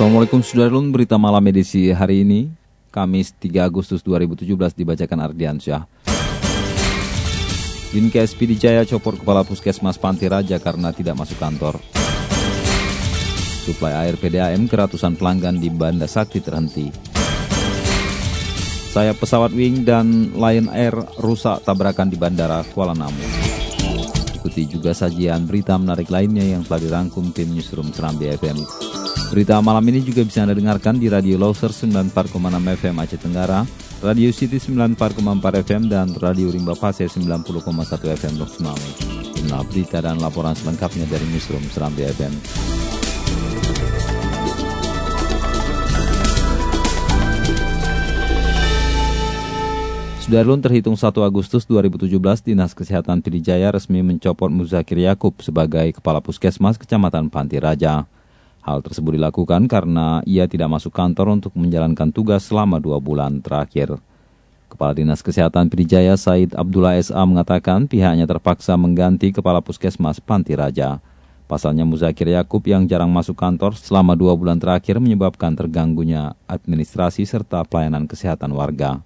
Assalamualaikum Sudarlun, berita malam edisi hari ini, Kamis 3 Agustus 2017 dibacakan Ardiansyah. Dinkes PD Jaya copot kepala puskesmas Panti Raja karena tidak masuk kantor. Suplai air PDAM ke ratusan pelanggan di Banda Sakti terhenti. Sayap pesawat Wing dan Lion Air rusak tabrakan di Bandara Kuala Namu. Ikuti juga sajian berita menarik lainnya yang telah dirangkum tim Newsroom Serambi FM. Berita malam ini juga bisa Anda dengarkan di Radio Loser 94,6 FM Aceh Tenggara, Radio City 94,4 FM, dan Radio Rimba Pase 90,1 FM Lok Sumawe. Inilah berita dan laporan selengkapnya dari Newsroom Serambi FM. Sudarlun terhitung 1 Agustus 2017, Dinas Kesehatan Pidijaya resmi mencopot Muzakir Yakub sebagai Kepala Puskesmas Kecamatan Panti Raja. Hal tersebut dilakukan karena ia tidak masuk kantor untuk menjalankan tugas selama dua bulan terakhir. Kepala Dinas Kesehatan Pidijaya Said Abdullah SA mengatakan pihaknya terpaksa mengganti Kepala Puskesmas Panti Raja. Pasalnya Muzakir Yakub yang jarang masuk kantor selama dua bulan terakhir menyebabkan terganggunya administrasi serta pelayanan kesehatan warga.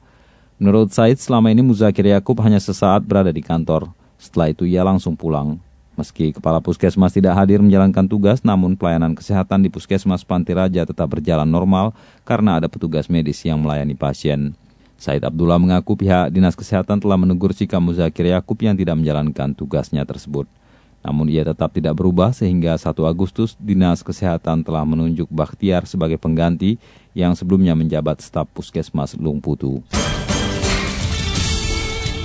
Menurut Said, selama ini Muzakir Yakub hanya sesaat berada di kantor. Setelah itu ia langsung pulang. Meski Kepala Puskesmas tidak hadir menjalankan tugas, namun pelayanan kesehatan di Puskesmas Panti Raja tetap berjalan normal karena ada petugas medis yang melayani pasien. Said Abdullah mengaku pihak Dinas Kesehatan telah menegur sikap Muzakir Yakub yang tidak menjalankan tugasnya tersebut. Namun ia tetap tidak berubah sehingga 1 Agustus Dinas Kesehatan telah menunjuk Bakhtiar sebagai pengganti yang sebelumnya menjabat staf Puskesmas Lungputu.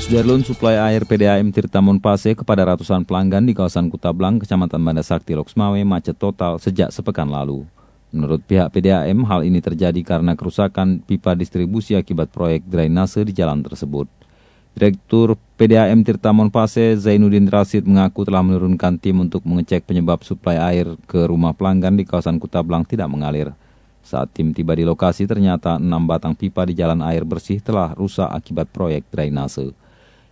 Sudarlun suplai air PDAM Tirtamon Pase kepada ratusan pelanggan di kawasan Kutablang, Kecamatan Banda Sakti, Loksmawe macet total sejak sepekan lalu. Menurut pihak PDAM, hal ini terjadi karena kerusakan pipa distribusi akibat proyek drainase di jalan tersebut. Direktur PDAM Tirtamon Pase, Zainuddin Rasid mengaku telah menurunkan tim untuk mengecek penyebab suplai air ke rumah pelanggan di kawasan Kutablang tidak mengalir. Saat tim tiba di lokasi, ternyata enam batang pipa di jalan air bersih telah rusak akibat proyek drainase.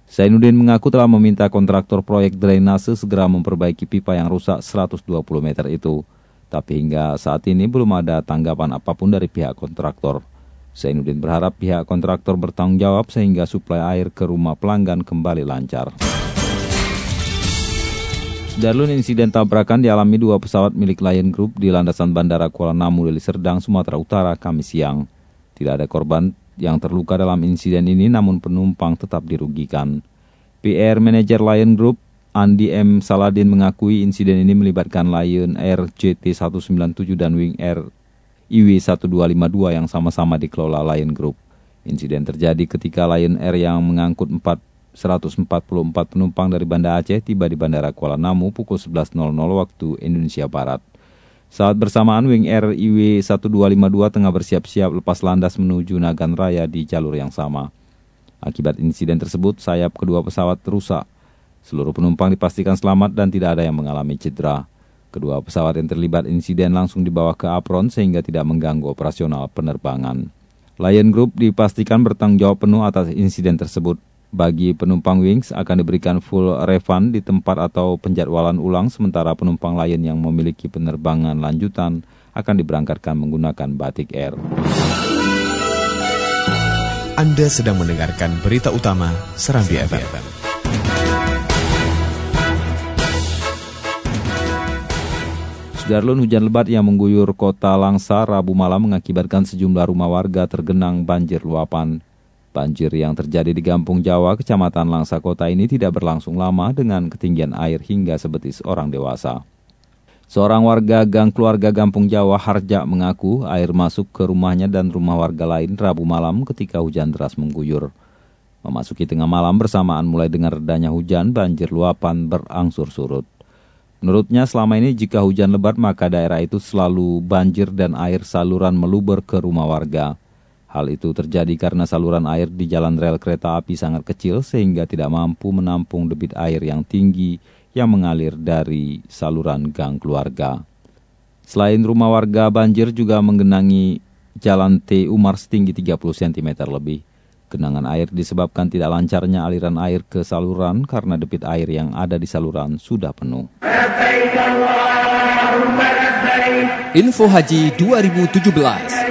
Zainuddin mengaku telah meminta kontraktor proyek drainase segera memperbaiki pipa yang rusak 120 meter itu. Tapi hingga saat ini belum ada tanggapan apa pun dari pihak kontraktor. Zainuddin berharap pihak kontraktor bertanggung jawab sehingga suplai air ke rumah pelanggan kembali lancar. Darlun insiden tabrakan dialami dua pesawat milik Lion Group di landasan Bandara Kuala Namu, Deli Serdang, Sumatera Utara, Kamis siang. Tidak ada korban yang terluka dalam insiden ini namun penumpang tetap dirugikan. PR Manager Lion Group Andi M. Saladin mengakui insiden ini melibatkan Lion Air JT197 dan Wing Air IW1252 yang sama-sama dikelola Lion Group. Insiden terjadi ketika Lion Air yang mengangkut 4, 144 penumpang dari Banda Aceh tiba di Bandara Kuala Namu pukul 11.00 waktu Indonesia Barat. Saat bersamaan Wing Air IW1252 tengah bersiap-siap lepas landas menuju Nagan Raya di jalur yang sama. Akibat insiden tersebut, sayap kedua pesawat rusak. Seluruh penumpang dipastikan selamat dan tidak ada yang mengalami cedera. Kedua pesawat yang terlibat insiden langsung dibawa ke apron sehingga tidak mengganggu operasional penerbangan. Lion Group dipastikan bertanggung jawab penuh atas insiden tersebut. Bagi penumpang Wings akan diberikan full refund di tempat atau penjadwalan ulang sementara penumpang lain yang memiliki penerbangan lanjutan akan diberangkatkan menggunakan Batik Air. Anda sedang mendengarkan berita utama Serambi FM. Sudarlun hujan lebat yang mengguyur kota Langsa Rabu malam mengakibatkan sejumlah rumah warga tergenang banjir luapan. Banjir yang terjadi di Gampung Jawa, Kecamatan Langsa Kota ini tidak berlangsung lama dengan ketinggian air hingga sebetis orang dewasa. Seorang warga gang keluarga Gampung Jawa Harja mengaku air masuk ke rumahnya dan rumah warga lain Rabu malam ketika hujan deras mengguyur. Memasuki tengah malam bersamaan mulai dengan redanya hujan, banjir luapan berangsur surut. Menurutnya selama ini jika hujan lebat maka daerah itu selalu banjir dan air saluran meluber ke rumah warga. Hal itu terjadi karena saluran air di jalan rel kereta api sangat kecil sehingga tidak mampu menampung debit air yang tinggi yang mengalir dari saluran gang keluarga. Selain rumah warga, banjir juga menggenangi jalan T Umar setinggi 30 cm lebih. Genangan air disebabkan tidak lancarnya aliran air ke saluran karena debit air yang ada di saluran sudah penuh. Info Haji 2017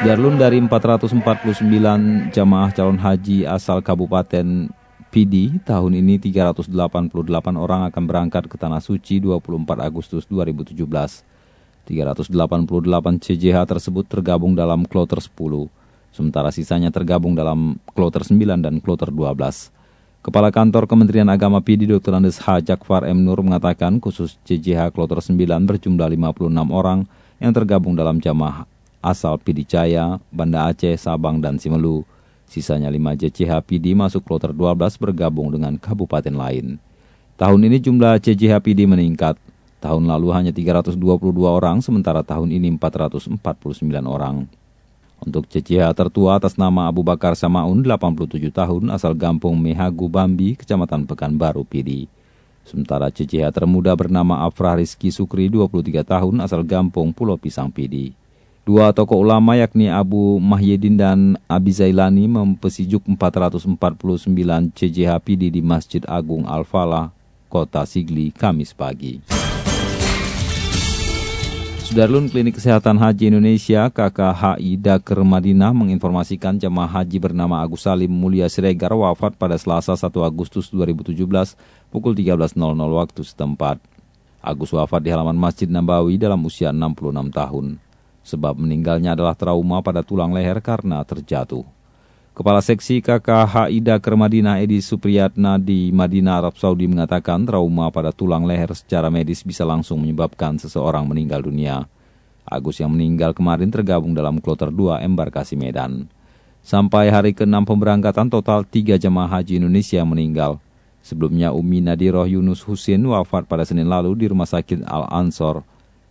Sudarlun dari 449 jamaah calon haji asal Kabupaten PD tahun ini 388 orang akan berangkat ke Tanah Suci 24 Agustus 2017. 388 CJH tersebut tergabung dalam kloter 10, sementara sisanya tergabung dalam kloter 9 dan kloter 12. Kepala Kantor Kementerian Agama PD Dr. Andes H. Jakfar M. Nur mengatakan khusus CJH kloter 9 berjumlah 56 orang yang tergabung dalam jamaah asal PD Jaya, Banda Aceh, Sabang, dan Simelu. Sisanya 5 JCH PD masuk kloter 12 bergabung dengan kabupaten lain. Tahun ini jumlah CJH PD meningkat, Tahun lalu hanya 322 orang, sementara tahun ini 449 orang. Untuk CCH tertua atas nama Abu Bakar Samaun, 87 tahun, asal Gampung Mehagu Bambi, Kecamatan Pekanbaru, Pidi. Sementara CCH termuda bernama Afrah Rizki Sukri, 23 tahun, asal Gampung Pulau Pisang, Pidi. Dua tokoh ulama yakni Abu Mahyedin dan Abi Zailani mempesijuk 449 CJH Pidi di Masjid Agung Al-Falah, Kota Sigli, Kamis pagi. Sudarlun Klinik Kesehatan Haji Indonesia KKHI Daker Madinah menginformasikan jemaah haji bernama Agus Salim Mulia Siregar wafat pada Selasa 1 Agustus 2017 pukul 13.00 waktu setempat. Agus wafat di halaman Masjid Nabawi dalam usia 66 tahun. Sebab meninggalnya adalah trauma pada tulang leher karena terjatuh. Kepala Seksi KKH Ida Kermadina Edi Supriyatna di Madinah, Arab Saudi mengatakan trauma pada tulang leher secara medis bisa langsung menyebabkan seseorang meninggal dunia. Agus yang meninggal kemarin tergabung dalam kloter 2 embarkasi Medan. Sampai hari ke-6 pemberangkatan total 3 jemaah haji Indonesia meninggal. Sebelumnya Umi Nadiroh Yunus Husin wafat pada Senin lalu di Rumah Sakit Al-Ansor.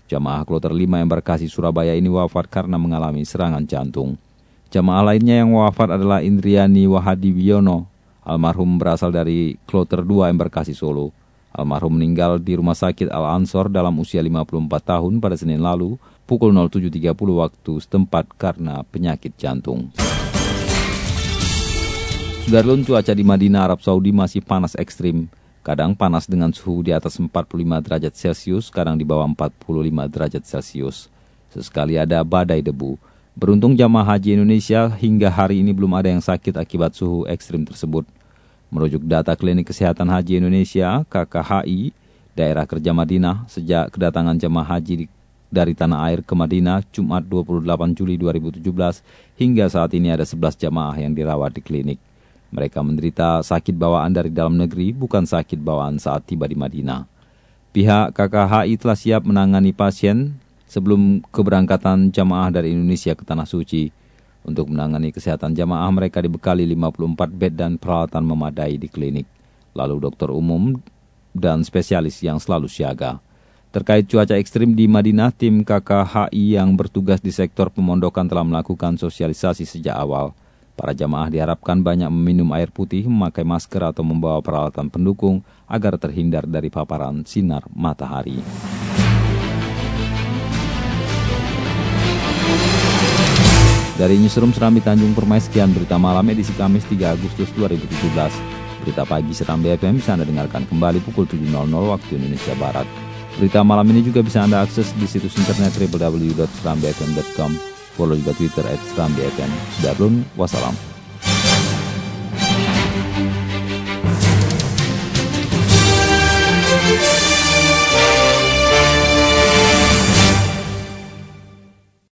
Jemaah kloter 5 embarkasi Surabaya ini wafat karena mengalami serangan jantung. Jamaah lainnya yang wafat adalah Indriani Wahadi Wiono. Almarhum berasal dari Kloter 2 Embarkasi Solo. Almarhum meninggal di Rumah Sakit Al-Ansor dalam usia 54 tahun pada Senin lalu, pukul 07.30 waktu setempat karena penyakit jantung. Sudarlun cuaca di Madinah, Arab Saudi masih panas ekstrim. Kadang panas dengan suhu di atas 45 derajat Celcius, kadang di bawah 45 derajat Celcius. Sesekali ada badai debu. Beruntung jamaah haji Indonesia hingga hari ini belum ada yang sakit akibat suhu ekstrim tersebut. Merujuk data Klinik Kesehatan Haji Indonesia, KKHI, daerah kerja Madinah, sejak kedatangan jamaah haji dari tanah air ke Madinah Jumat 28 Juli 2017 hingga saat ini ada 11 jamaah yang dirawat di klinik. Mereka menderita sakit bawaan dari dalam negeri, bukan sakit bawaan saat tiba di Madinah. Pihak KKHI telah siap menangani pasien sebelum keberangkatan jamaah dari Indonesia ke Tanah Suci. Untuk menangani kesehatan jamaah mereka dibekali 54 bed dan peralatan memadai di klinik. Lalu dokter umum dan spesialis yang selalu siaga. Terkait cuaca ekstrim di Madinah, tim KKHI yang bertugas di sektor pemondokan telah melakukan sosialisasi sejak awal. Para jamaah diharapkan banyak meminum air putih, memakai masker atau membawa peralatan pendukung agar terhindar dari paparan sinar matahari. Dari Newsroom Serambi Tanjung Permai, sekian berita malam edisi Kamis 3 Agustus 2017. Berita pagi Serambi FM bisa Anda dengarkan kembali pukul 7.00 waktu Indonesia Barat. Berita malam ini juga bisa Anda akses di situs internet www.serambifm.com. Follow juga Twitter at Serambi FM. Sudah wassalam.